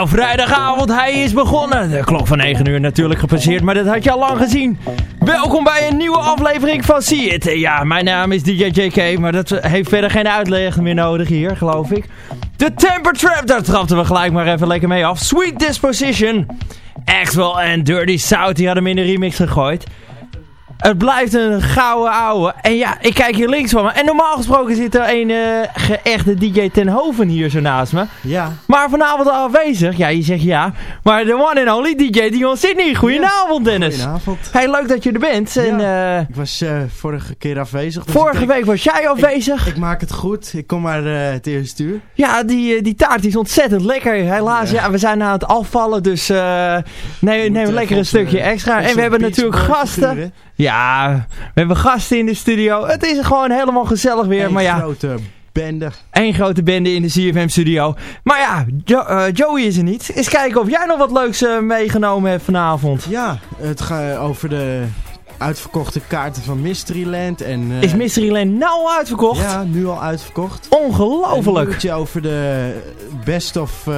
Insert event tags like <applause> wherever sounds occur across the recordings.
Jouw vrijdagavond, hij is begonnen. De klok van 9 uur natuurlijk gepasseerd, maar dat had je al lang gezien. Welkom bij een nieuwe aflevering van See It. Ja, mijn naam is DJ JK, maar dat heeft verder geen uitleg meer nodig hier, geloof ik. De Temper Trap, daar trapten we gelijk maar even lekker mee af. Sweet Disposition. Axwell en Dirty South, die hadden hem in de remix gegooid. Het blijft een gouden ouwe. En ja, ik kijk hier links van me. En normaal gesproken zit er een uh, geëchte DJ ten Hoven hier zo naast me. Ja. Maar vanavond afwezig. Ja, je zegt ja. Maar de one and only DJ Dion Sydney. Goedenavond Dennis. Goedenavond. Hey, leuk dat je er bent. Ja, en, uh, ik was uh, vorige keer afwezig. Dus vorige week was jij afwezig. Ik, ik, maak het goed. Ik kom maar het eerste uur. Ja, die, die taart is ontzettend lekker. Helaas, ja. ja we zijn aan het afvallen. Dus neem, neem lekker een stukje extra. En we hebben natuurlijk gasten. Figuren. Ja, we hebben gasten in de studio. Het is gewoon helemaal gezellig weer. Een maar ja, grote bende. Eén grote bende in de CFM studio. Maar ja, jo uh, Joey is er niet. Eens kijken of jij nog wat leuks uh, meegenomen hebt vanavond. Ja, het gaat over de uitverkochte kaarten van Mysteryland. En, uh, is Mysteryland nou al uitverkocht? Ja, nu al uitverkocht. Ongelooflijk. Een over de best of...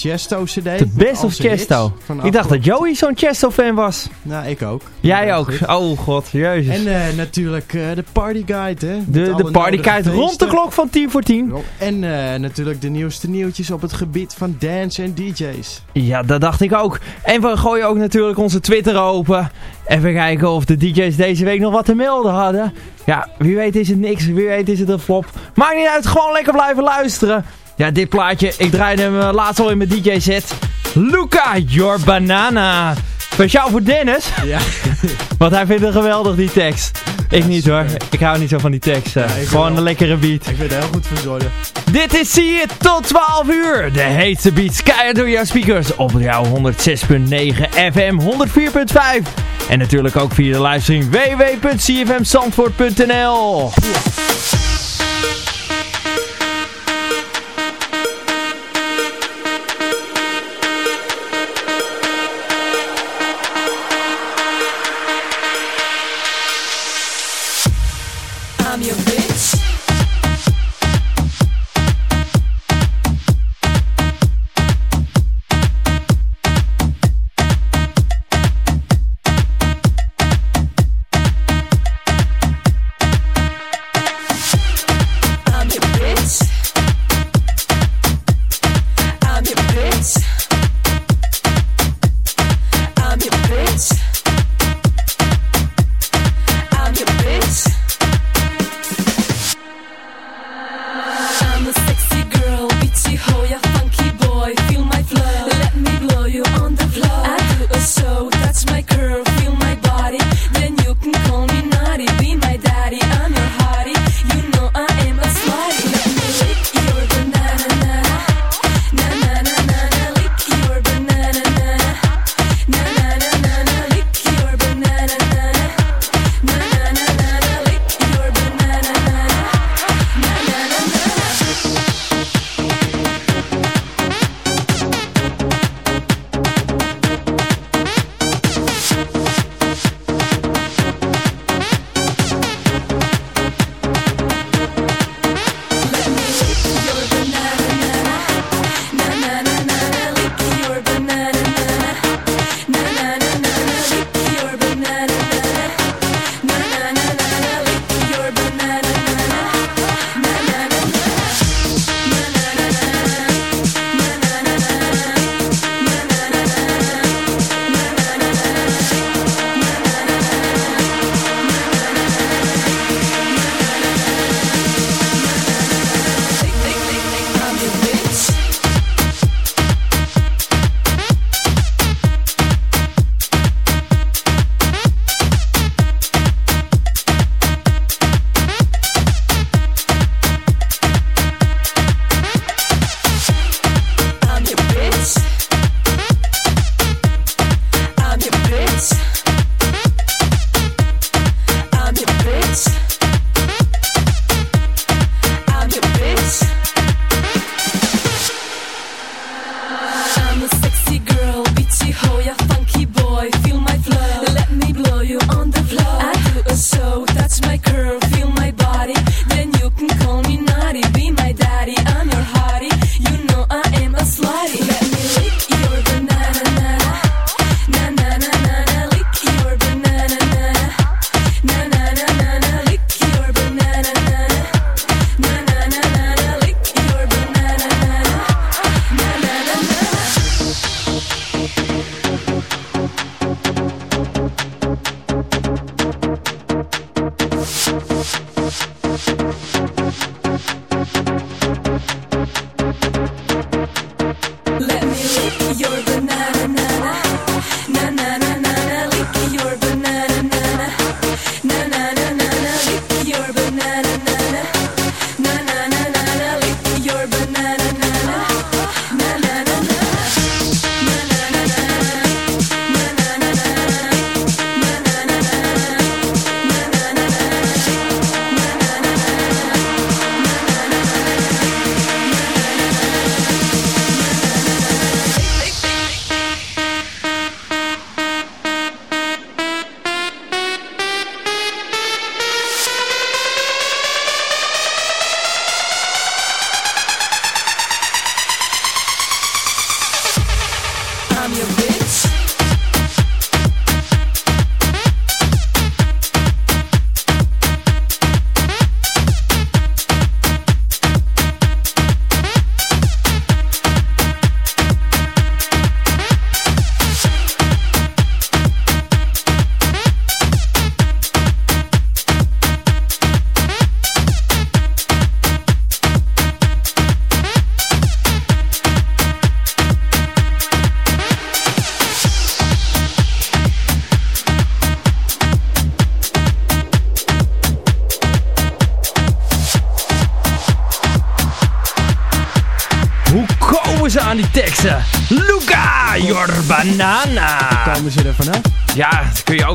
Chesto CD. De Best of Chesto. Ik dacht dat Joey zo'n Chesto fan was. Nou, ik ook. Jij ja, ook. Goed. Oh god, jezus. En uh, natuurlijk uh, de Party Guide, hè. De, de Party Guide rond de klok van 10 voor 10. En uh, natuurlijk de nieuwste nieuwtjes op het gebied van dance en DJ's. Ja, dat dacht ik ook. En we gooien ook natuurlijk onze Twitter open. Even kijken of de DJ's deze week nog wat te melden hadden. Ja, wie weet is het niks, wie weet is het een flop. Maakt niet uit, gewoon lekker blijven luisteren. Ja, dit plaatje, ik draaide hem uh, laatst al in mijn DJ-set. Luca, your banana. Speciaal voor Dennis. Ja. <laughs> Want hij vindt het geweldig, die tekst. Ik ja, niet hoor. Ik hou niet zo van die tekst. Ja, gewoon een lekkere beat. Ik ben er heel goed verzorgd. Dit is It tot 12 uur. De heetste beats keihard door jouw speakers. Op jouw 106.9 FM 104.5. En natuurlijk ook via de livestream www.cfmzandvoort.nl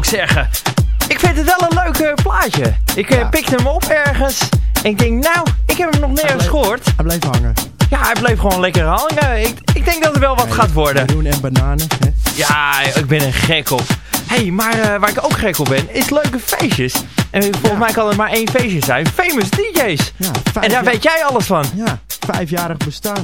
ook zeggen. Ik vind het wel een leuk eh, plaatje. Ik uh, pikte hem op ergens. En ik denk, nou, ik heb hem nog nergens gehoord. Hij bleef hangen. Ja, hij bleef gewoon lekker hangen. Ik, ik denk dat er wel wat gaat worden. Meloen en bananen, hè? Ja, ik ben een gek op. Hé, hey, maar uh, waar ik ook gek op ben, is leuke feestjes. En volgens ja. mij kan er maar één feestje zijn. Famous DJ's. Ja, en daar weet jij alles van. Ja, vijfjarig bestaan.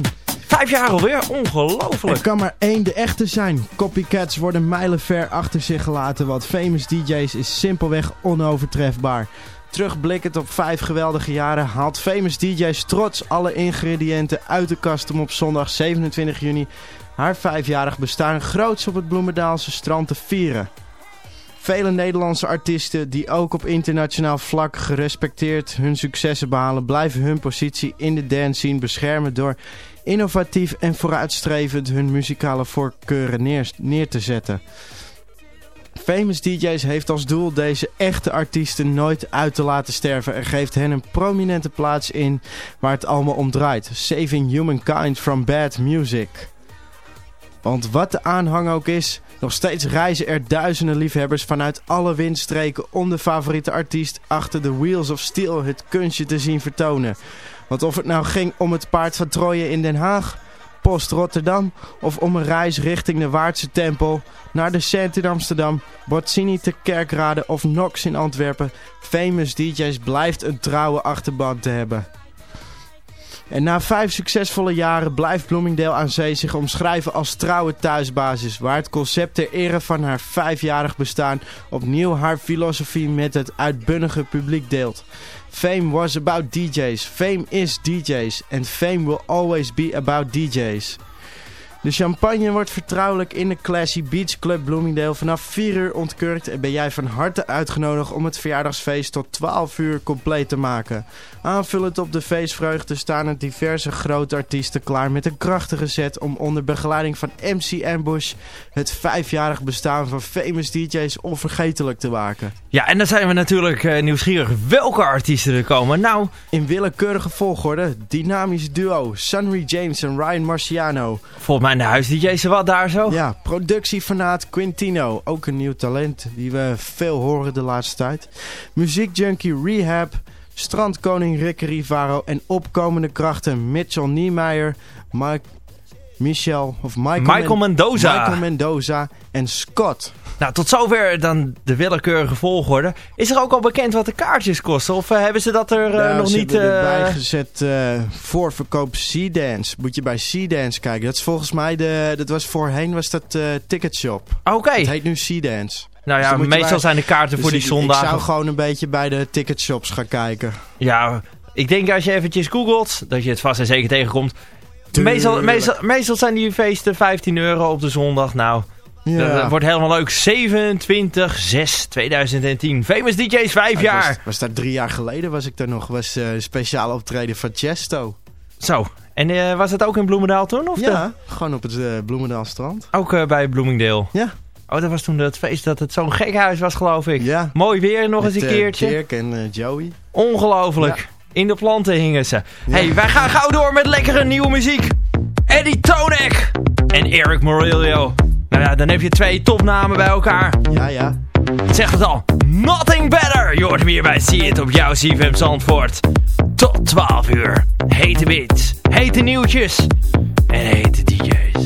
Vijf jaar alweer? Ongelooflijk. Er kan maar één de echte zijn. Copycats worden mijlenver achter zich gelaten. Wat famous DJ's is simpelweg onovertrefbaar. Terugblikkend op vijf geweldige jaren haalt famous DJ's trots alle ingrediënten uit de kast om op zondag 27 juni haar vijfjarig bestaan groots op het Bloemendaalse strand te vieren. Vele Nederlandse artiesten die ook op internationaal vlak gerespecteerd hun successen behalen... blijven hun positie in de dance scene beschermen door innovatief en vooruitstrevend hun muzikale voorkeuren neer, neer te zetten. Famous DJ's heeft als doel deze echte artiesten nooit uit te laten sterven en geeft hen een prominente plaats in waar het allemaal om draait. Saving humankind from bad music. Want wat de aanhang ook is, nog steeds reizen er duizenden liefhebbers vanuit alle windstreken om de favoriete artiest achter de Wheels of Steel het kunstje te zien vertonen. Want of het nou ging om het paard van Troje in Den Haag, Post Rotterdam of om een reis richting de Waardse Tempel, naar de Cent in Amsterdam, Bozzini te Kerkrade of Nox in Antwerpen, Famous DJ's blijft een trouwe achterban te hebben. En na vijf succesvolle jaren blijft Bloomingdale aan Zee zich omschrijven als trouwe thuisbasis, waar het concept ter ere van haar vijfjarig bestaan opnieuw haar filosofie met het uitbunnige publiek deelt. Fame was about DJs, fame is DJs and fame will always be about DJs. De champagne wordt vertrouwelijk in de Classy Beach Club Bloomingdale vanaf 4 uur ontkurkt en ben jij van harte uitgenodigd om het verjaardagsfeest tot 12 uur compleet te maken. Aanvullend op de feestvreugde staan er diverse grote artiesten klaar met een krachtige set om onder begeleiding van MC Ambush het vijfjarig bestaan van famous DJ's onvergetelijk te maken. Ja, en dan zijn we natuurlijk uh, nieuwsgierig welke artiesten er komen. Nou, in willekeurige volgorde, dynamisch duo Sunry James en Ryan Marciano. Volgens mij de huis-DJ's wat daar zo. Ja, productiefanaat Quintino. Ook een nieuw talent die we veel horen de laatste tijd. Muziekjunkie Rehab. Strandkoning Rick Rivaro. En opkomende krachten Mitchell Niemeyer. Mike, Michel of Michael, Michael Mendoza. Michael Mendoza en Scott. Nou, tot zover dan de willekeurige volgorde. Is er ook al bekend wat de kaartjes kosten? Of uh, hebben ze dat er uh, ja, nog ze niet... Hebben erbij gezet uh, voorverkoop Sea-Dance. Moet je bij Sea-Dance kijken. Dat is volgens mij de... Dat was voorheen was dat Ticketshop. Oké. Okay. Het heet nu Sea-Dance. Nou ja, dus meestal bij... zijn de kaarten dus voor die ik, zondagen... Ik zou gewoon een beetje bij de ticketshops gaan kijken. Ja, ik denk als je eventjes googelt, dat je het vast en zeker tegenkomt. Meestal, meestal, meestal zijn die feesten 15 euro op de zondag. Nou... Ja. Dat wordt helemaal leuk. 27 6 2010. Famous DJ's 5 ja, jaar. Was, was dat drie jaar geleden was ik daar nog. Was uh, een speciale optreden van Chesto. Zo. En uh, was dat ook in Bloemendaal toen? Of ja, de... gewoon op het uh, Bloemendaal strand. Ook bij Bloomingdale? Ja. Oh, dat was toen het feest dat het zo'n gek huis was, geloof ik. Ja. Mooi weer nog Met, eens een keertje. Dirk en Joey. Ongelooflijk. In de planten hingen ze. Ja. hey, wij gaan gauw door met lekkere nieuwe muziek. Eddie Tonek en Eric Morillo. Nou ja, dan heb je twee topnamen bij elkaar. Ja, ja. Zeg het al. Nothing better. Je hoort hem hier bij See It op jouw CFM Zandvoort. Tot 12 uur. Hete beats, hete nieuwtjes en hete DJ's.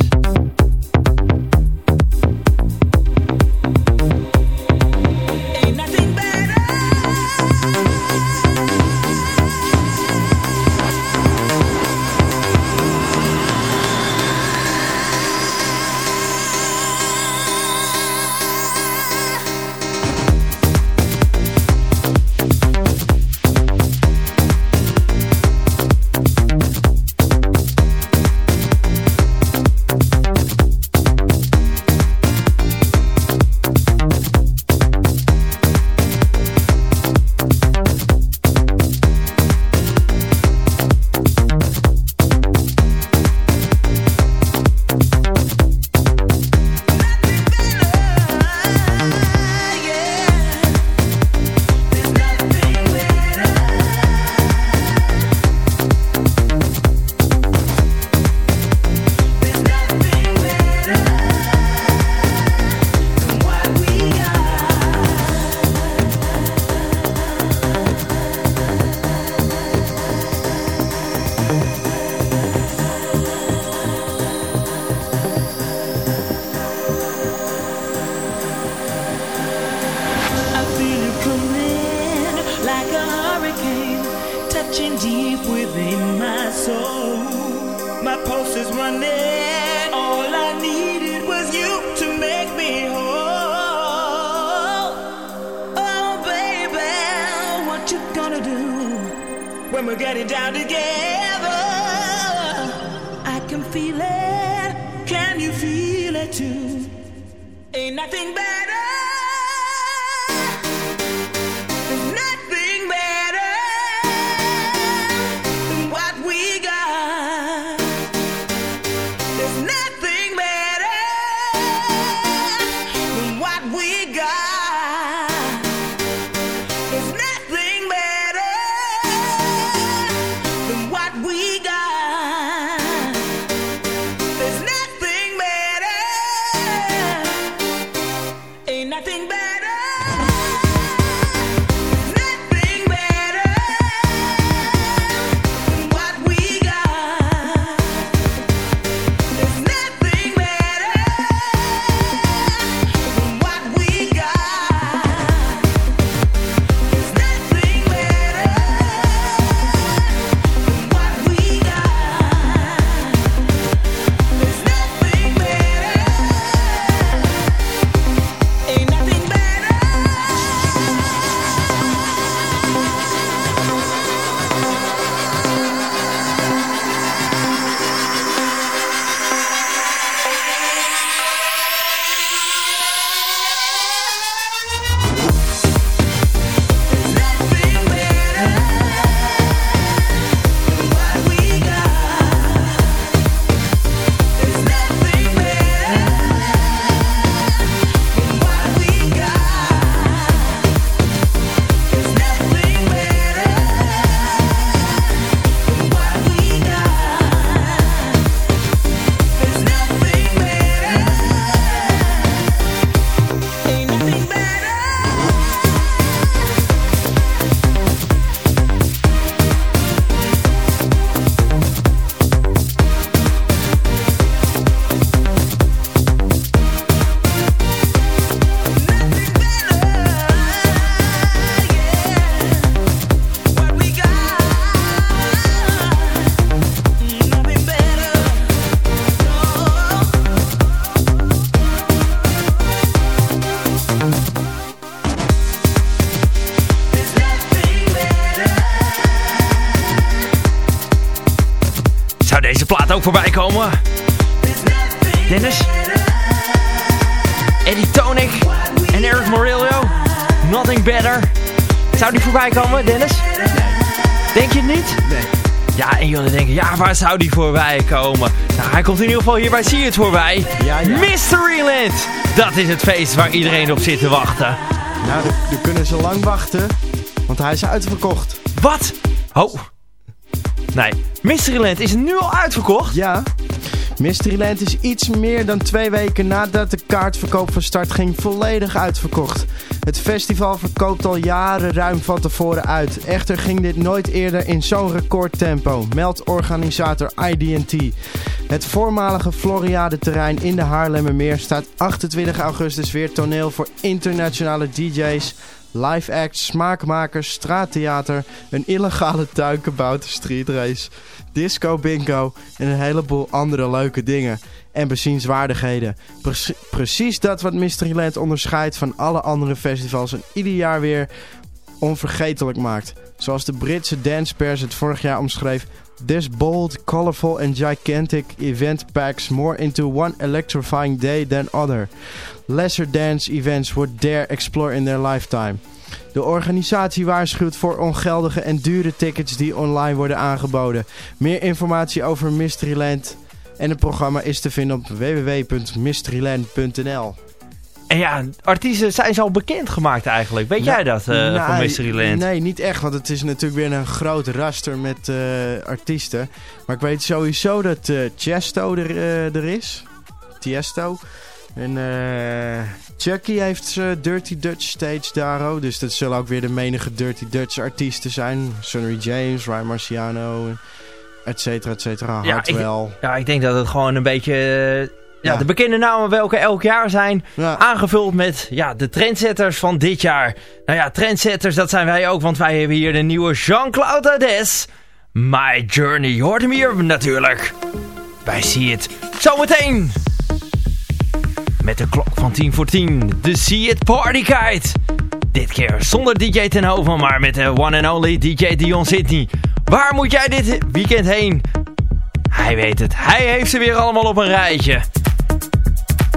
Zou die voorbij komen? Nou, hij komt in ieder geval hier bij See It voorbij. Ja, ja. Mysteryland! Dat is het feest waar iedereen op zit te wachten. Nou, dan, dan kunnen ze lang wachten, want hij is uitverkocht. Wat? Oh. Nee, Mysteryland is nu al uitverkocht? Ja, Mysteryland is iets meer dan twee weken nadat de kaartverkoop van start ging volledig uitverkocht. Het festival verkoopt al jaren ruim van tevoren uit. Echter ging dit nooit eerder in zo'n recordtempo, meldt organisator IDT. Het voormalige Floriade-terrein in de Haarlemmermeer staat 28 augustus weer toneel voor internationale DJ's, live acts, smaakmakers, straattheater, een illegale tuinkebouter streetrace, disco bingo en een heleboel andere leuke dingen. En bezienswaardigheden. Precie- precies dat wat Mysteryland onderscheidt van alle andere festivals en ieder jaar weer onvergetelijk maakt. Zoals de Britse dancepers het vorig jaar omschreef. This bold, colorful and gigantic event packs more into one electrifying day than other. Lesser dance events would dare explore in their lifetime. De organisatie waarschuwt voor ongeldige en dure tickets die online worden aangeboden. Meer informatie over Mysteryland en het programma is te vinden op www.mysteryland.nl. En ja, artiesten zijn ze al bekend gemaakt eigenlijk. Weet jij dat Nou, van Mysteryland? Nee, niet echt, want het is natuurlijk weer een groot raster met eh, artiesten. Maar ik weet sowieso dat Chesto er, eh, er is. Tiesto. En Chucky heeft Dirty Dutch stage daar ook. Dus dat zullen ook weer de menige Dirty Dutch artiesten zijn. Sonny James, Ryan Marciano, et cetera, et cetera. Ja, Hartwell. Ja, ik denk dat het gewoon een beetje... ja, de bekende namen welke elk jaar zijn. Ja. Aangevuld met ja, de trendsetters van dit jaar. Nou ja, trendsetters, dat zijn wij ook. Want wij hebben hier de nieuwe Jean-Claude Ades. My Journey. Je hoort hem hier natuurlijk. Wij zien het zometeen. Met de klok van 10 voor 10. De See It Party Guide. Dit keer zonder DJ Tenhoven, maar met de one and only DJ Dion Sydney. Waar moet jij dit weekend heen? Hij weet het. Hij heeft ze weer allemaal op een rijtje.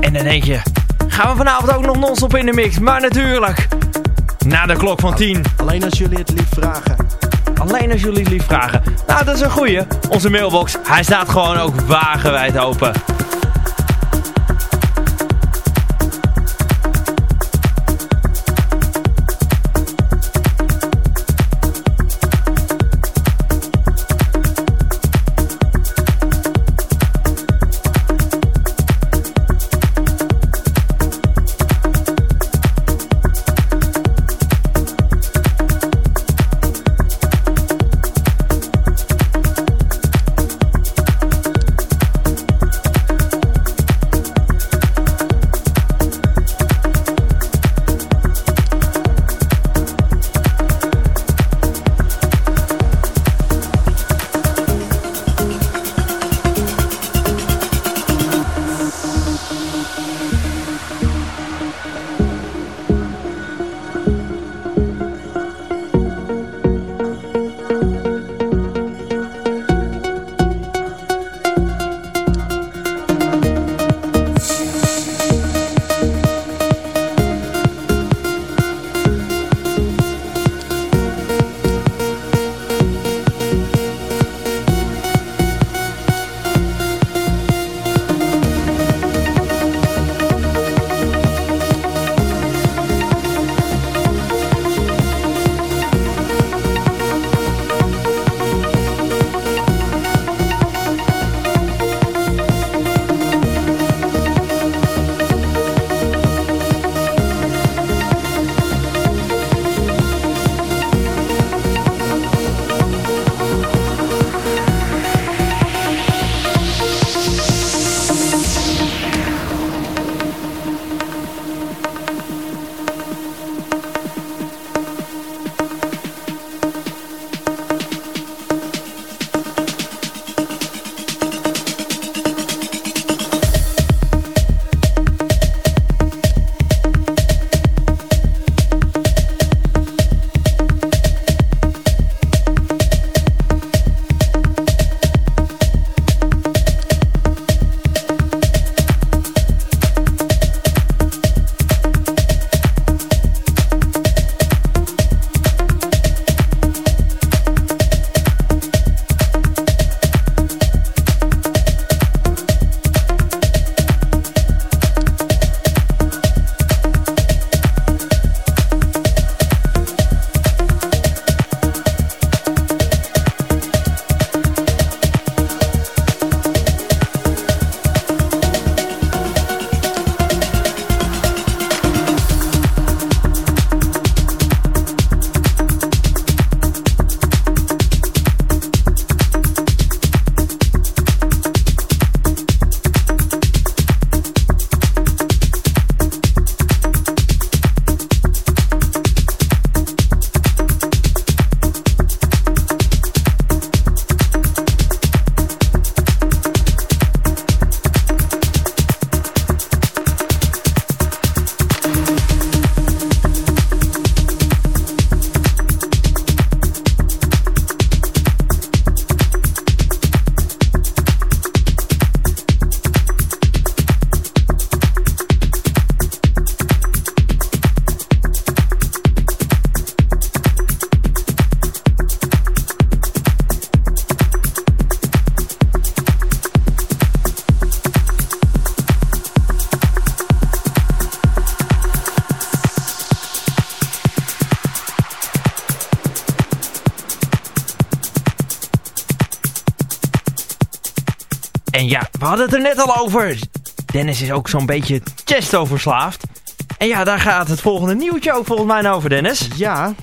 En dan denk je, gaan we vanavond ook nog non-stop in de mix? Maar natuurlijk, na de klok van 10. Alleen als jullie het lief vragen. Alleen als jullie het lief vragen. Nou, dat is een goeie. Onze mailbox, hij staat gewoon ook wagenwijd open. Het er net al over. Dennis is ook zo'n beetje Chesto verslaafd. En ja, daar gaat het volgende nieuwtje ook volgens mij over, Dennis. Ja,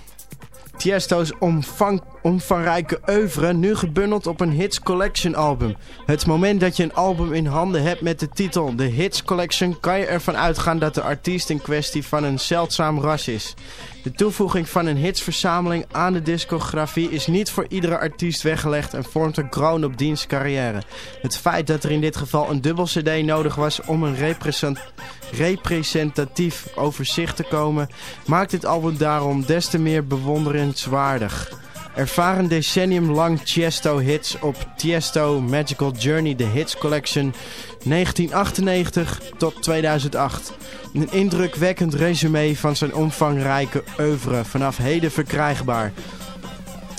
Tiesto's omvang, omvangrijke oeuvre nu gebundeld op een Hits Collection album. Het moment dat je een album in handen hebt met de titel The Hits Collection... kan je ervan uitgaan dat de artiest in kwestie van een zeldzaam ras is. De toevoeging van een hitsverzameling aan de discografie is niet voor iedere artiest weggelegd en vormt een kroon op diens carrière. Het feit dat er in dit geval een dubbel cd nodig was om een representatief overzicht te komen, maakt dit album daarom des te meer bewonderenswaardig. Ervaren decennium lang Tiesto hits op Tiesto Magical Journey, de Hits Collection 1998 tot 2008. Een indrukwekkend resume van zijn omvangrijke oeuvre, vanaf heden verkrijgbaar.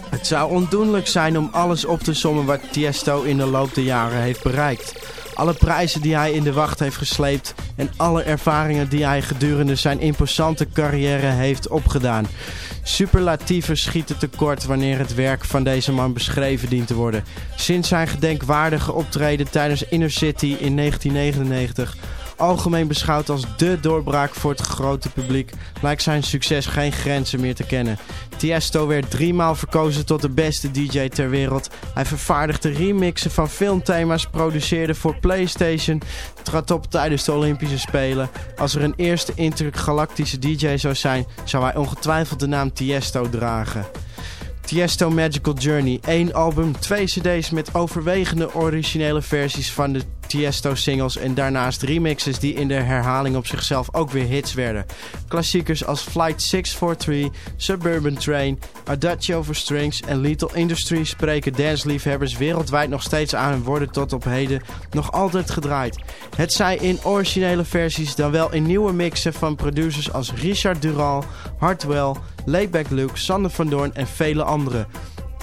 Het zou ondoenlijk zijn om alles op te sommen wat Tiesto in de loop der jaren heeft bereikt. Alle prijzen die hij in de wacht heeft gesleept en alle ervaringen die hij gedurende zijn imposante carrière heeft opgedaan. Superlatieven schieten tekort wanneer het werk van deze man beschreven dient te worden. Sinds zijn gedenkwaardige optreden tijdens Inner City in 1999 algemeen beschouwd als dé doorbraak voor het grote publiek, lijkt zijn succes geen grenzen meer te kennen. Tiesto werd driemaal verkozen tot de beste DJ ter wereld. Hij vervaardigde remixen van filmthema's, produceerde voor PlayStation, trad op tijdens de Olympische Spelen. Als er een eerste intergalactische DJ zou zijn, zou hij ongetwijfeld de naam Tiesto dragen. Tiesto Magical Journey. één album, twee cd's met overwegende originele versies van de Tiesto-singles en daarnaast remixes die in de herhaling op zichzelf ook weer hits werden. Klassiekers als Flight 643, Suburban Train, Adagio for Strings en Little Industry spreken danceliefhebbers wereldwijd nog steeds aan en worden tot op heden nog altijd gedraaid. Het zij in originele versies dan wel in nieuwe mixen van producers als Richard Dural, Hartwell, Layback Luke, Sander van Doorn en vele anderen.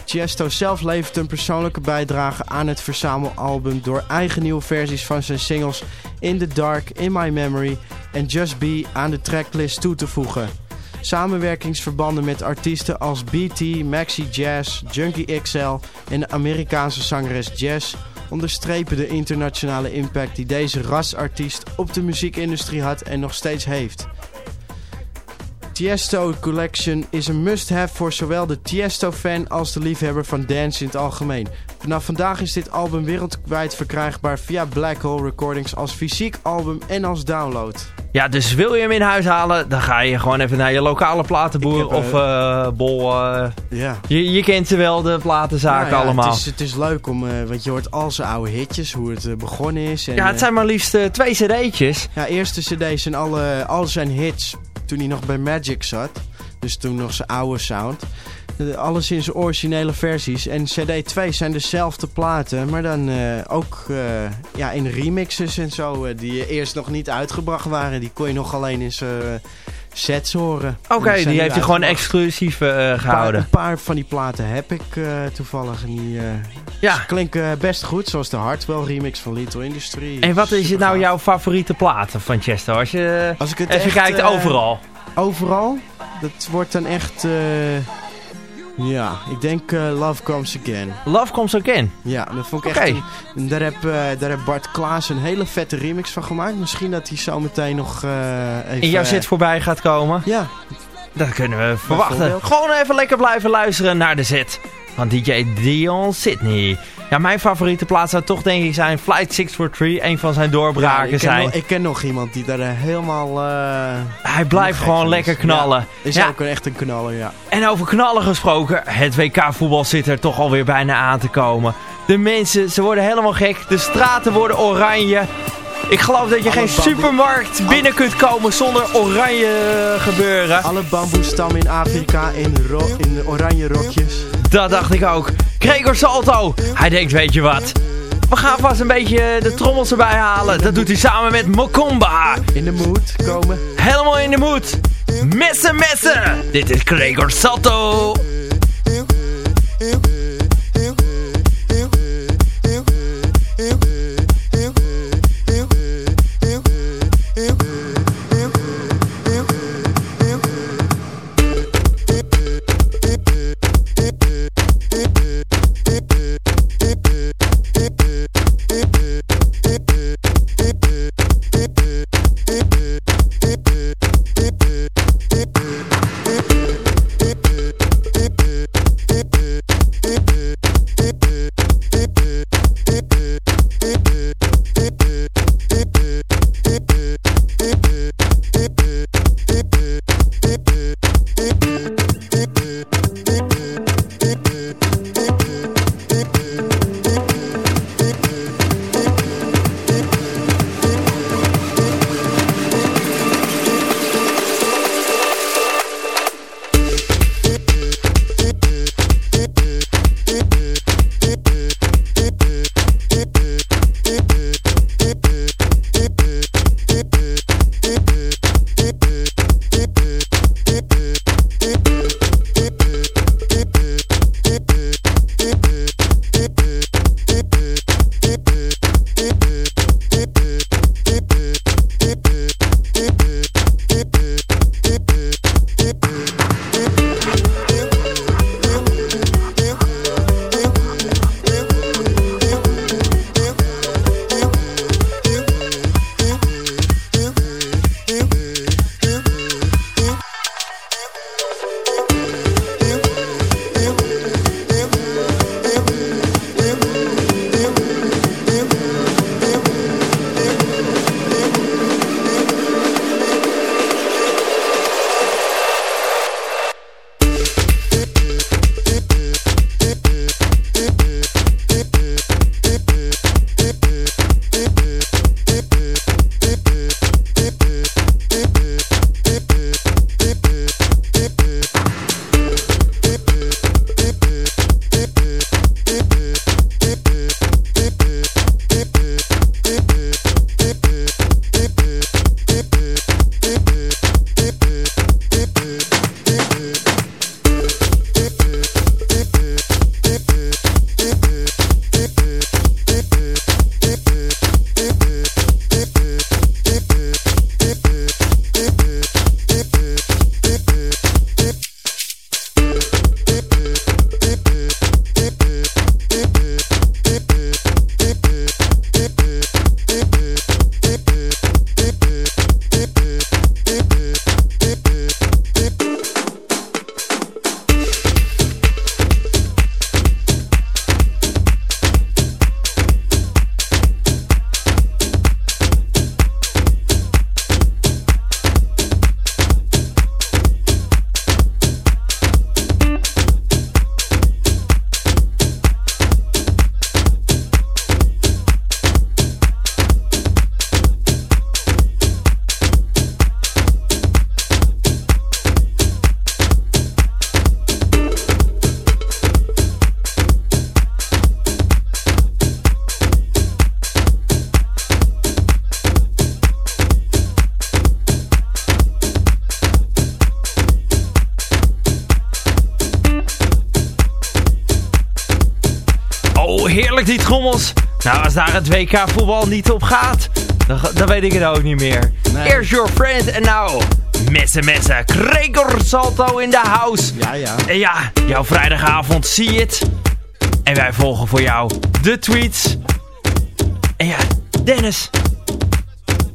Tiesto zelf levert een persoonlijke bijdrage aan het verzamelalbum door eigen nieuwe versies van zijn singles In the Dark, In My Memory en Just Be aan de tracklist toe te voegen. Samenwerkingsverbanden met artiesten als BT, Maxi Jazz, Junkie XL en de Amerikaanse zangeres Jazz onderstrepen de internationale impact die deze rasartiest op de muziekindustrie had en nog steeds heeft. Tiesto Collection is een must-have voor zowel de Tiesto-fan als de liefhebber van dance in het algemeen. Vanaf vandaag is dit album wereldwijd verkrijgbaar via Black Hole Recordings als fysiek album en als download. Ja, dus wil je hem in huis halen, dan ga je gewoon even naar je lokale platenboer heb, of uh, bol. Uh, ja. je, je kent ze wel, de platenzaken Nou ja, allemaal. Het is, het is leuk om, want je hoort al zijn oude hitjes, hoe het begonnen is. En, ja, het zijn maar liefst twee cd'tjes. Ja, eerste cd's en alle, al zijn hits toen hij nog bij Magic zat. Dus toen nog zijn oude sound. Alles in zijn originele versies. En CD 2 zijn dezelfde platen. Maar dan uh, ook uh, ja, in remixes en zo. Uh, die eerst nog niet uitgebracht waren. Die kon je nog alleen in zijn sets horen. Oké, okay, die heeft hij gewoon exclusief gehouden. Een paar, een paar, van die platen heb ik toevallig. En die ja. klinken best goed. Zoals de Hardwell remix van Little Industry. En wat is nou jouw favoriete platen van Chesto? Als je Als ik het even echt, kijkt overal. Overal? Dat wordt dan echt... Ja, ik denk uh, Love Comes Again. Love Comes Again? Ja, dat vond ik okay. echt... Een, daar, heb, uh, daar heb Bart Klaas een hele vette remix van gemaakt. Misschien dat hij zo meteen nog uh, even... In jouw zit voorbij gaat komen? Ja. Dat kunnen we verwachten. Gewoon even lekker blijven luisteren naar de zet van DJ Dion Sydney. Ja, mijn favoriete plaats zou toch denk ik zijn Flight 643. Een van zijn doorbraken ja, ik zijn. Nog, ik ken nog iemand die daar helemaal... Uh, Hij blijft gewoon lekker knallen. Ja, is ja. ook echt een knaller, ja. En over knallen gesproken. Het WK-voetbal zit er toch alweer bijna aan te komen. De mensen, ze worden helemaal gek. De straten worden oranje. Ik geloof dat je Alle geen supermarkt binnen kunt komen zonder oranje gebeuren. Alle bamboestammen in Afrika in, in oranje rokjes. Dat dacht ik ook. Gregor Salto. Hij denkt, weet je wat? We gaan vast een beetje de trommels erbij halen. Dat doet hij samen met Mokumba. In de mood komen. Helemaal in de moed. Messen, messen. Dit is Gregor Salto. WK voetbal niet op gaat, dan, dan weet ik het ook niet meer. Nee. Eerst your friend en nou, messen messen. Gregor Salto in de house. Ja, ja. En ja, jouw vrijdagavond zie je het. En wij volgen voor jou de tweets. En ja, Dennis.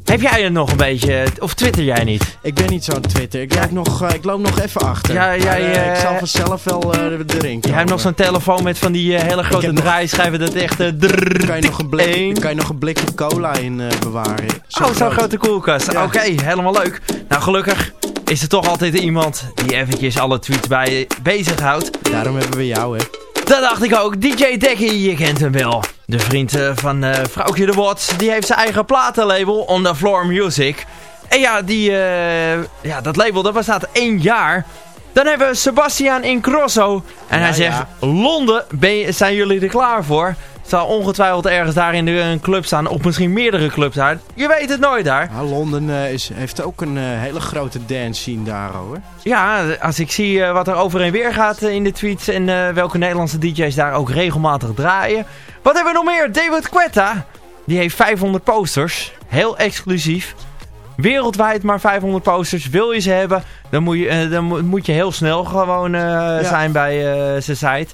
Heb jij het nog een beetje, of twitter jij niet? Ik ben niet zo aan Twitter. Ik, loop nog, eh, ik loop nog even achter. Ja, jij, Maar, eh, ik eh, zal vanzelf wel erin Je hebt nog zo'n telefoon met van die hele grote draaischijven dat echt drrrr, Kan je, nog een blik, kan je nog een blikje cola in bewaren? Zo Oh, zo'n grote koelkast. Ja. Oké, helemaal leuk. Nou, gelukkig is er toch altijd iemand die eventjes alle tweets bij bezighoudt. Daarom hebben we jou, hè. Dat dacht ik ook. DJ Dekkie, je kent hem wel. De vriend eh, van eh Vrouwtje de Bot. Die heeft zijn eigen platenlabel, On The Floor Music. En ja, die, eh, ja, dat label dat bestaat één jaar. Dan hebben we Sebastian Incrosso. En Ja, hij zegt, ja. Londen, ben je, zijn jullie er klaar voor? Zal ongetwijfeld ergens daar in de, een club staan. Of misschien meerdere clubs daar. Je weet het nooit daar. Ja, Londen eh, is, heeft ook een eh, hele grote dance scene daar, hoor. Ja, als ik zie eh, wat er over en weer gaat eh, in de tweets en eh, welke Nederlandse DJ's daar ook regelmatig draaien. Wat hebben we nog meer? David Quetta. Die heeft 500 posters. Heel exclusief. Wereldwijd maar 500 posters. Wil je ze hebben, dan moet je, eh, dan mo- moet je heel snel gewoon eh, zijn bij eh, zijn site.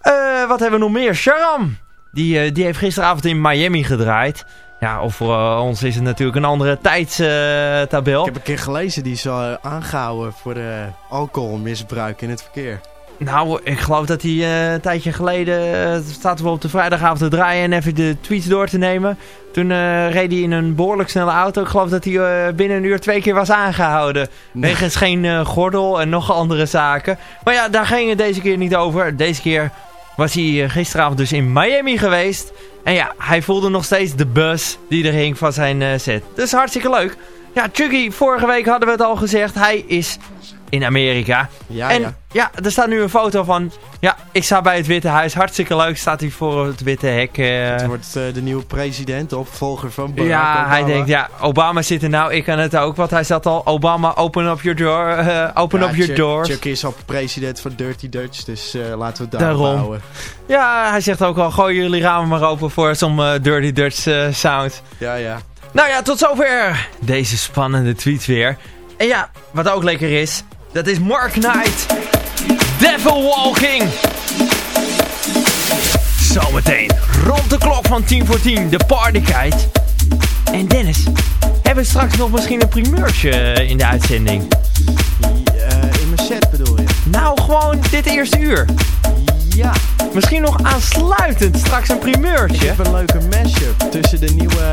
Eh, wat hebben we nog meer? Sharam. Die, eh, die heeft gisteravond in Miami gedraaid. Ja, of voor eh, ons is het natuurlijk een andere tijdstabel. Ik heb een keer gelezen, die is aangehouden voor eh, alcoholmisbruik in het verkeer. Nou, ik geloof dat hij eh, een tijdje geleden eh, staat we op de vrijdagavond te draaien en even de tweets door te nemen. Toen eh, reed hij in een behoorlijk snelle auto. Ik geloof dat hij eh, binnen een uur twee keer was aangehouden. Nee. Wegens geen eh, gordel en nog andere zaken. Maar ja, daar ging het deze keer niet over. Deze keer was hij eh, gisteravond dus in Miami geweest. En ja, hij voelde nog steeds de buzz die er hing van zijn eh, set. Dus hartstikke leuk. Ja, Chucky, vorige week hadden we het al gezegd. Hij is in Amerika. Ja, en ja. ja. er staat nu een foto van... Ja, ik sta bij het Witte Huis. Hartstikke leuk. Staat hij voor het Witte Hek. eh. Het wordt eh, de nieuwe president, de opvolger van Barack ja, Obama. hij denkt, ja, Obama zit er nou. Ik kan het ook. Want hij zat al, Obama, open up your door. eh, open Ja, up your Chuck- doors. Chuck is al president van Dirty Dutch, dus laten we het Daarom. houden. Ja, hij zegt ook al, gooi jullie ramen maar open voor eh, Dirty Dutch sound. Ja, ja. Nou ja, tot zover deze spannende tweet weer. En ja, wat ook lekker is, dat is Mark Knight. Devil Walking. Zometeen, rond de klok van 10 voor 10, de partykite. En Dennis, hebben we straks nog misschien een primeurtje eh, in de uitzending? Eh, in mijn set bedoel je? Nou, gewoon dit eerste uur. Ja, Misschien nog aansluitend straks een ik primeurtje. heb een leuke mashup tussen de nieuwe,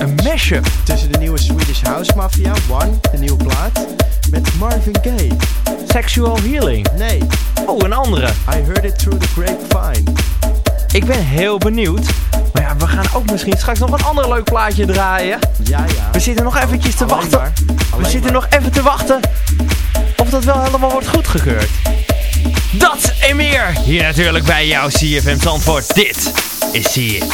Een mashup. tussen de nieuwe Swedish House Mafia, One, de nieuwe plaat, met Marvin Gaye. Sexual healing. Nee, Oh, een andere. I heard it through the grapevine. Ik ben heel benieuwd. Maar ja, we gaan ook misschien straks nog een ander leuk plaatje draaien. Ja, ja. We zitten nog eventjes te Alleen wachten. We zitten maar. nog even te wachten of dat wel helemaal wordt goedgekeurd. Dat en meer hier natuurlijk bij jouw CFM Zandvoort. Dit is See It.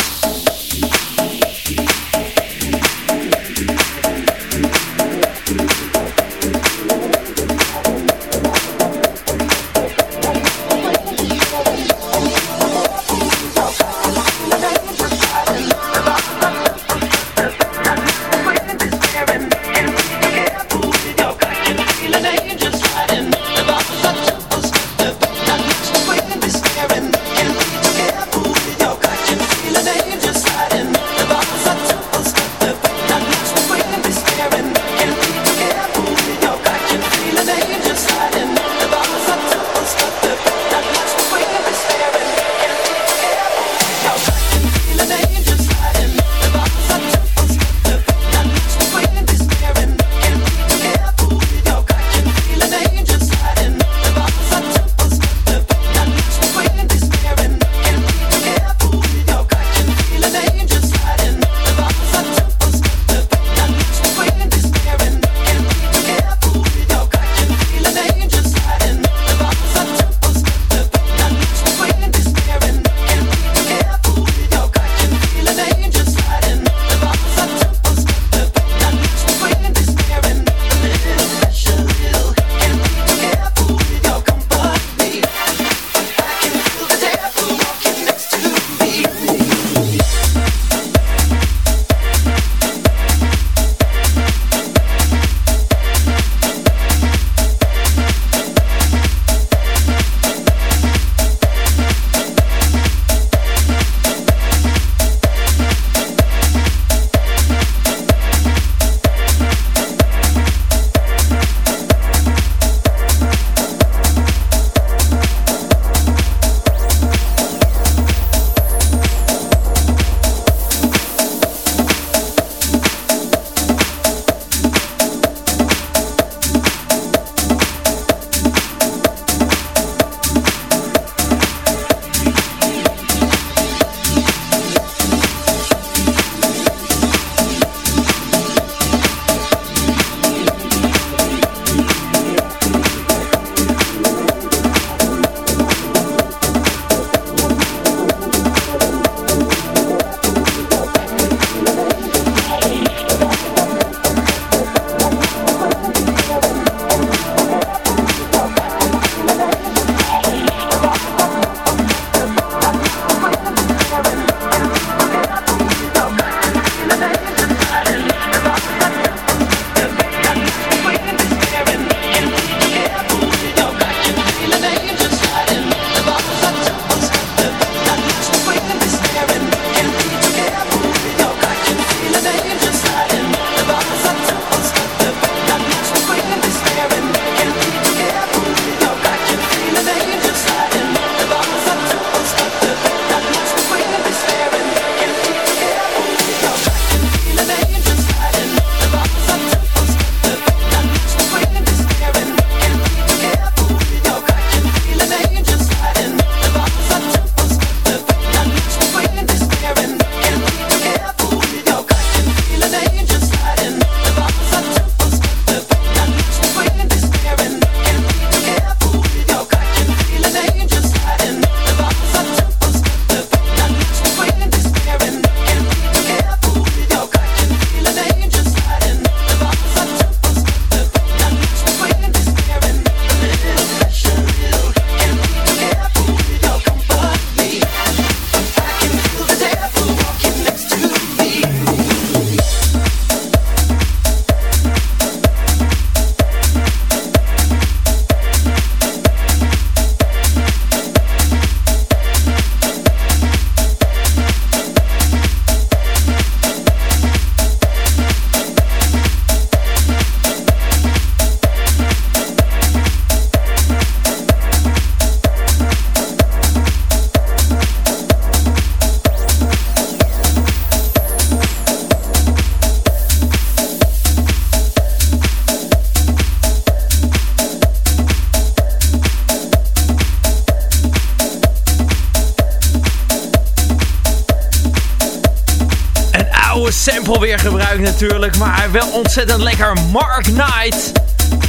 Gebruikt natuurlijk. Maar wel ontzettend lekker. Mark Knight.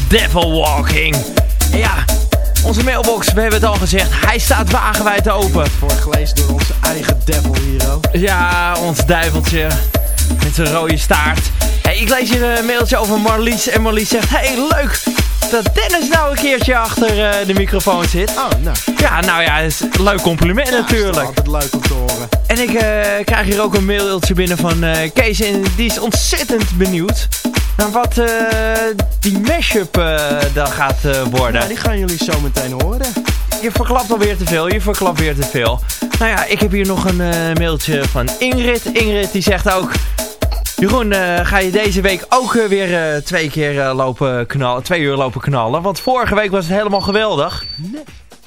Devil Walking. ja, onze mailbox, we hebben het al gezegd. Hij staat wagenwijd open. Voorgelezen door onze eigen Devil Hero. Ja, ons duiveltje. Met zijn rode staart. Hey, ik lees hier een mailtje over Marlies. En Marlies zegt, hey leuk dat Dennis nou een keertje achter uh, de microfoon zit. Oh, nou. Ja, nou ja, is een leuk compliment ja, natuurlijk. is altijd leuk om te horen. En ik uh, krijg hier ook een mailtje binnen van uh, Kees en die is ontzettend benieuwd naar wat die mashup dan gaat worden. Ja, die gaan jullie zo meteen horen. Je verklapt alweer te veel, je verklapt weer te veel. Nou ja, ik heb hier nog een mailtje van Ingrid. Ingrid die zegt ook... Jeroen, ga je deze week ook weer twee keer lopen knallen, twee uur lopen knallen? Want vorige week was het helemaal geweldig. Nee.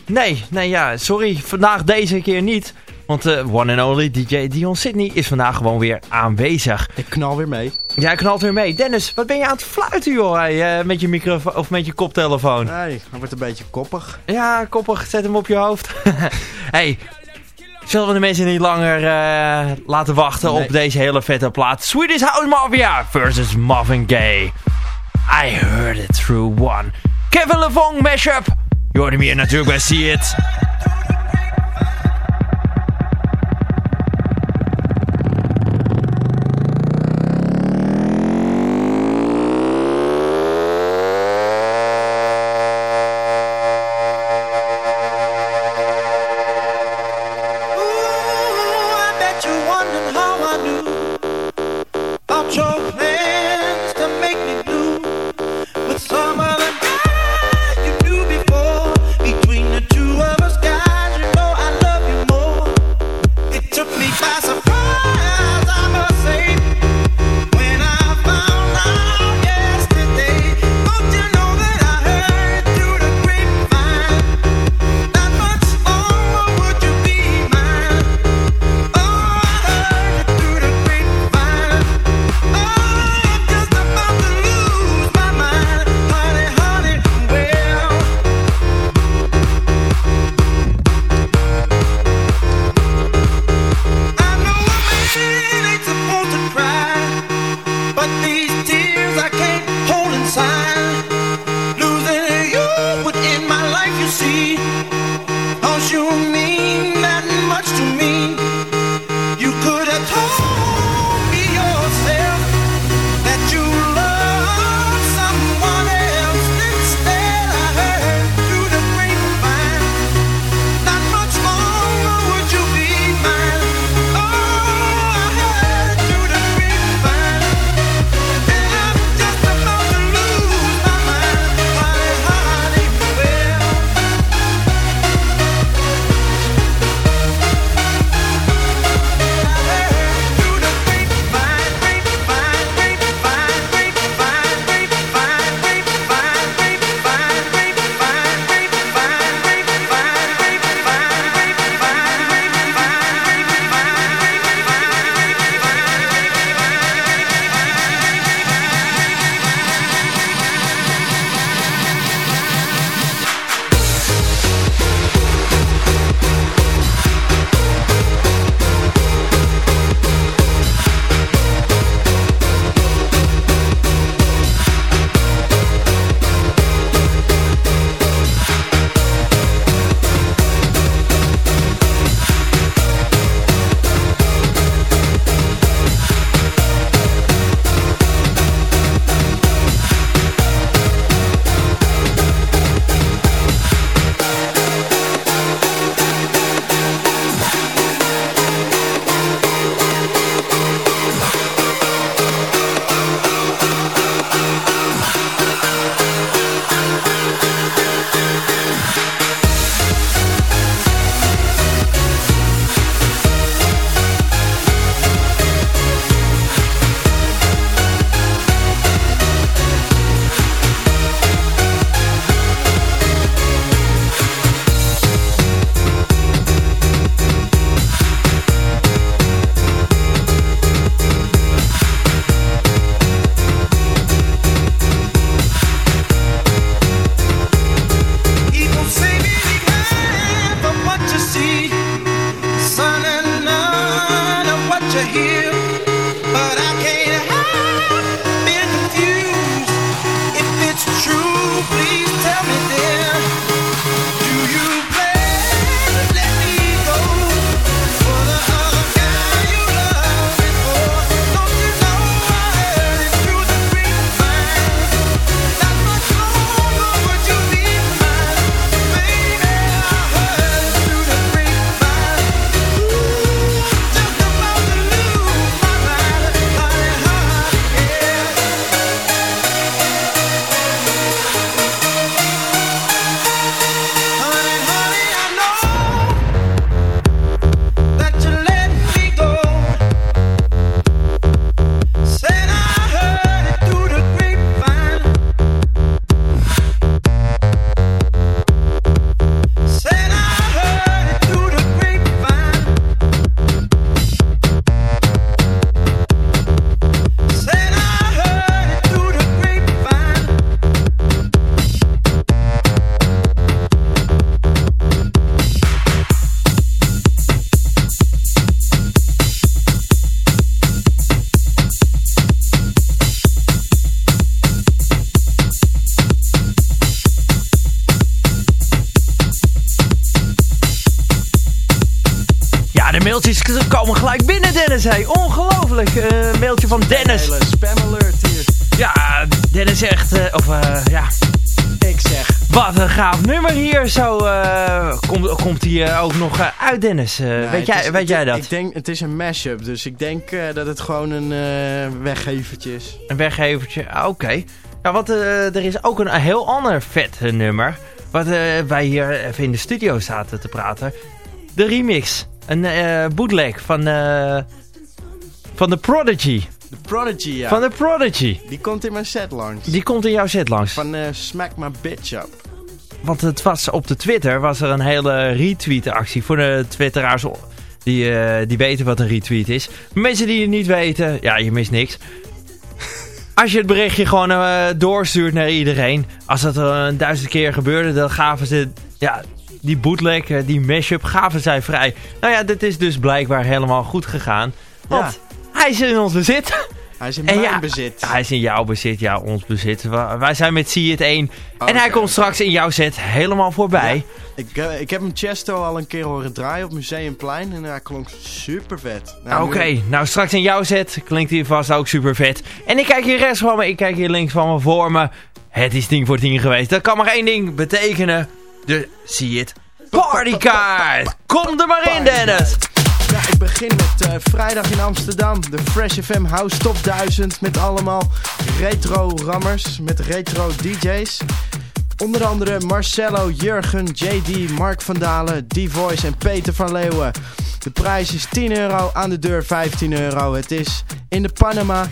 Nee, nee ja, sorry. Vandaag deze keer niet. Want de one and only DJ Dion Sydney is vandaag gewoon weer aanwezig. Ik knal weer mee. Jij knalt weer mee. Dennis, wat ben je aan het fluiten joh, hey, met je microfoon of met je koptelefoon? Nee, hij wordt een beetje koppig. Ja, koppig. Zet hem op je hoofd. <laughs> hey, Zullen we de mensen niet langer uh, laten wachten nee. op deze hele vette plaat. Swedish House Mafia versus Marvin Gaye. I heard it through one. Kevin Levong mashup. Je hem hier natuurlijk bij See It. See the komen gelijk binnen, Dennis. Hey. Ongelooflijk. Uh, mailtje van Dennis. Hele spam alert hier. Ja, Dennis zegt, uh, of uh, ja... Ik zeg. Wat een gaaf nummer hier. Zo komt, komt hij ook nog uit, Dennis. Weet jij, is, weet jij dat? Ik denk, het is een mashup, dus ik denk dat het gewoon een weggevertje is. Een weggevertje, ah, oké. Okay. Ja, want er is ook een, een heel ander vet nummer. Wat wij hier even in de studio zaten te praten. De remix. Een uh, bootleg van, uh, van The Prodigy. The Prodigy, ja. Van The Prodigy. Die komt in mijn set langs. Die komt in jouw set langs. Van uh, Smack My Bitch Up. Want het was op de Twitter was er een hele retweet actie voor de twitteraars die, die weten wat een retweet is. Mensen die het niet weten, ja je mist niks. <laughs> Als je het berichtje gewoon doorstuurt naar iedereen. Als dat er een duizend keer gebeurde, dan gaven ze ja, die bootleg, eh, die mashup, gaven zij vrij. Nou ja, dit is dus blijkbaar helemaal goed gegaan. Want hij is in ons bezit. Hij is in <laughs> mijn bezit. Hij is in jouw bezit, ja, ons bezit. Wij zijn met See It 1. en hij komt straks in jouw set helemaal voorbij. Ik, uh, ik heb hem Chesto al een keer horen draaien op Museumplein. En hij klonk super vet. Nou, Oké, nou straks in jouw set klinkt hij vast ook super vet. En ik kijk hier rechts van me, ik kijk hier links van me voor me. Het is 10 voor 10 geweest. Dat kan maar één ding betekenen de See It Partykaart. Kom er maar in, Dennis. Ja, ik begin met uh, vrijdag in Amsterdam. De Fresh FM House Top 1000 met allemaal retro rammers, met retro DJ's. Onder andere Marcello, Jurgen, JD, Mark van Dalen, D-Voice en Peter van Leeuwen. De prijs is 10 euro, aan de deur 15 euro. Het is in de Panama.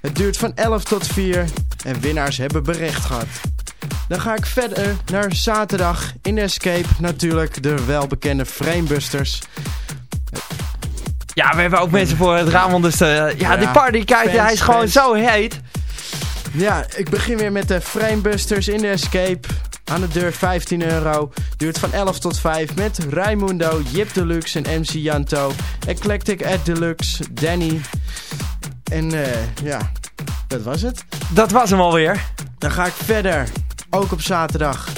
Het duurt van 11 tot 4 en winnaars hebben bericht gehad. Dan ga ik verder naar zaterdag in de Escape. Natuurlijk de welbekende Framebusters. Ja, we hebben ook mensen voor het raam. Dus uh, ja, ja, die party, kijk, hij is gewoon zo heet. Ja, ik begin weer met de Framebusters in de Escape. Aan de deur 15 euro. Duurt van 11 tot 5 met Raimundo, Jip Deluxe en MC Janto. Eclectic Ed Deluxe, Danny. En uh, ja, dat was het. Dat was hem alweer. Dan ga ik verder ook op zaterdag.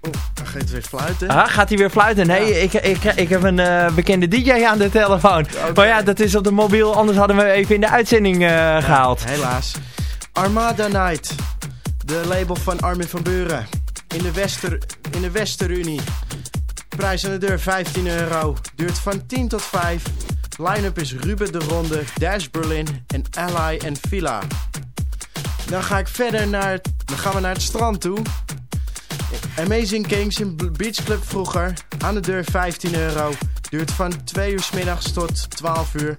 Oh, dan gaat hij weer fluiten. Ah, gaat hij weer fluiten? Nee, ik, ik, ik heb een uh, bekende DJ aan de telefoon. Okay. Maar ja, dat is op de mobiel, anders hadden we even in de uitzending uh, ja, gehaald. Helaas. Armada Night. De label van Armin van Buren. In de, Wester, in de Westerunie. Prijs aan de deur 15 euro. Duurt van 10 tot 5. Line-up is Ruben de Ronde, Dash Berlin en Ally en Villa. Dan ga ik verder naar dan gaan we naar het strand toe. Amazing Kings in Beach Club vroeger. Aan de deur 15 euro. Duurt van 2 uur s middags tot 12 uur.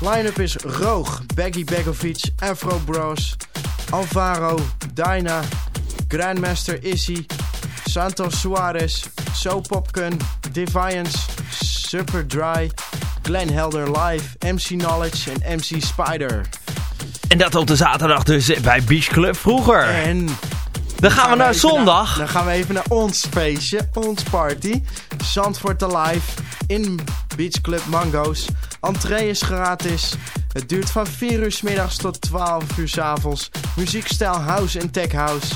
Line-up is Roog, Baggy Begovic, Afro Bros, Alvaro, Dyna, Grandmaster Issy, Santos Suarez, So Popken, Defiance, Super Dry, Glenn Helder Live, MC Knowledge en MC Spider. En dat op de zaterdag dus bij Beach Club vroeger. En... Dan gaan, we naar zondag. dan gaan we even naar ons feestje, ons party. Zandvoort Alive in Beach Club Mango's. Entree is gratis. Het duurt van 4 uur s middags tot 12 uur s avonds. Muziekstijl house en tech house.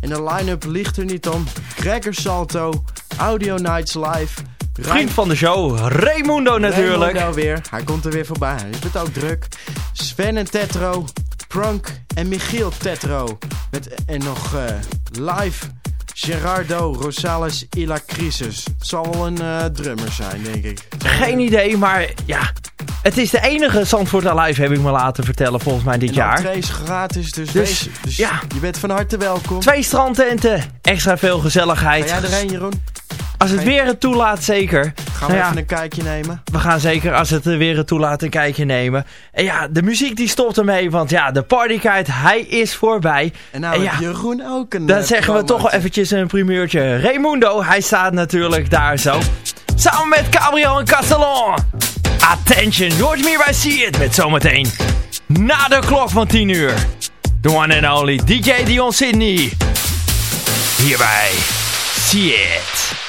En de line-up ligt er niet om. Gregor Salto, Audio Nights Live... Vriend van de show, Raimundo natuurlijk. Raimundo weer, hij komt er weer voorbij. Het ook druk. Sven en Tetro, Prank en Michiel Tetro. Met, en nog uh, live Gerardo Rosales Ila Crisis. Het zal wel een uh, drummer zijn, denk ik. Geen idee, maar ja... Het is de enige Zandvoort Alive, heb ik me laten vertellen, volgens mij dit en jaar. twee is gratis, dus, dus, dus ja. je bent van harte welkom. Twee strandtenten, extra veel gezelligheid. Ga jij erheen, Jeroen? Als het weer het toelaat, zeker. Gaan we nou even een kijkje nemen? We gaan zeker, als het weer het toelaat, een kijkje nemen. En ja, de muziek die stopt ermee, want ja, de partykite, hij is voorbij. En nou en Jeroen ook een Dan eh, zeggen we toch wel eventjes een primeurtje. Raimundo, hij staat natuurlijk daar zo. Samen met Gabriel en Castellon. Attention, George bij See It. Met zometeen na de klok van 10 uur. The one and only DJ Dion Sydney. Hierbij See It.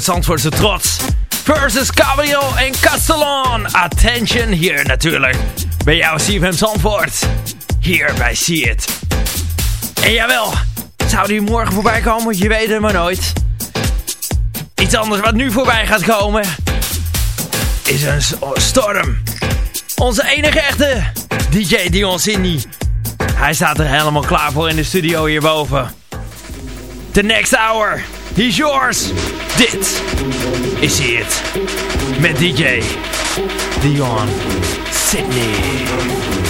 Raimundo, Zandvoortse trots. Versus Cabrio en Castellon. Attention hier natuurlijk. Bij jou CFM Zandvoort. Hier bij See It. En jawel, zou die morgen voorbij komen? Je weet het maar nooit. Iets anders wat nu voorbij gaat komen. Is een storm. Onze enige echte DJ Dion. Hij staat er helemaal klaar voor in de studio hierboven. The next hour. He's yours. Dit is het. Met DJ Dion Sydney.